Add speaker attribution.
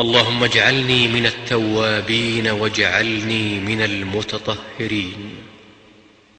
Speaker 1: اللهم اجعلني من التوابين واجعلني من المتطهرين.